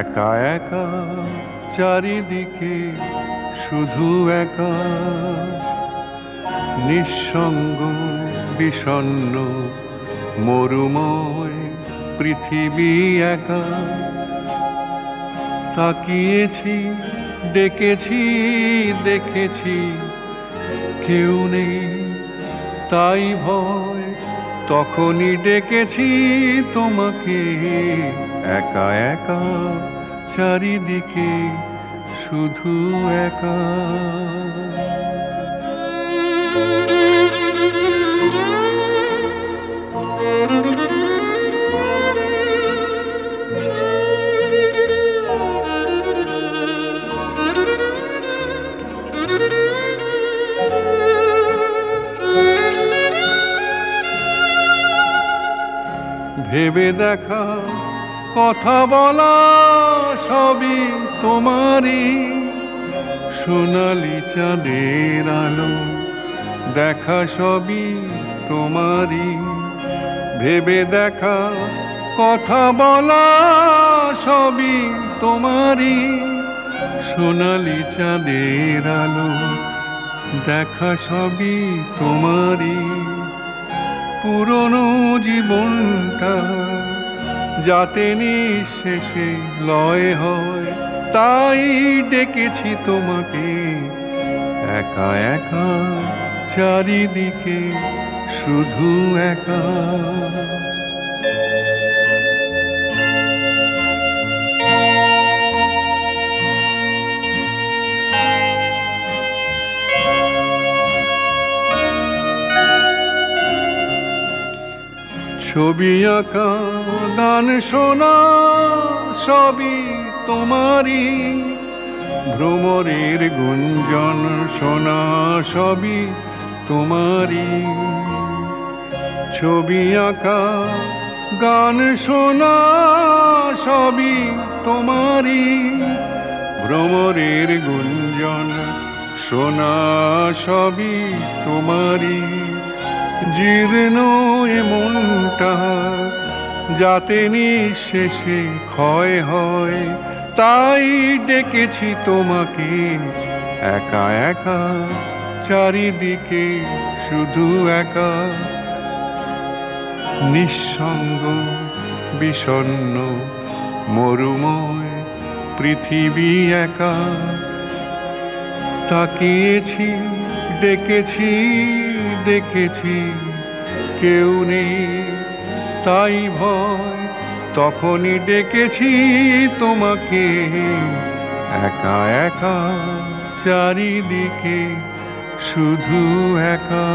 একা একা, চারিদিকে শুধু একা। নিঃসঙ্গ, বিষণ্ণ, মরুময় পৃথিবী একা। তাকিয়েছি, ডেকেছি, দেখেছি, কেউ নেই। তাই ভয়, তখনই ডেকেছি তোমাকে। একা একা চারিদিকে শুধু একা। ভেবে দেখা কথা বলা সবই তোমারই। সোনালি চাঁদের আলো, দেখা সবই তোমারই। ভেবে দেখা, কথা বলা সবই তোমারই। সোনালি চাঁদের আলো, দেখা সবই তোমারই। পুরনো জীবনটা যাতে নিঃশেষে লয় হয় তাই ডেকেছি তোমাকে। একা একা চারিদিকে শুধু একা। ছবি আঁকা, গান শোনা, সবই তোমারই। ভ্রমরের গুঞ্জন শোনা, সবই তোমারই। ছবি আঁকা, গান শোনা, সবই তোমারই। ভ্রমরের গুঞ্জন শোনা, সবই তোমারই। জীর্ণ এ মনটা যাতে নিঃশেষে ক্ষয় হয়, তাই ডেকেছি তোমাকে। একা একা, চারিদিকে শুধু একা। নিঃসঙ্গ, বিষণ্ণ, মরুময় পৃথিবী একা। তাকিয়েছি, ডেকেছি দেখেছি কেউ নেই। তাই ভয় তখনই ডেকেছি তোমাকে। একা একা চারিদিকে শুধু একা।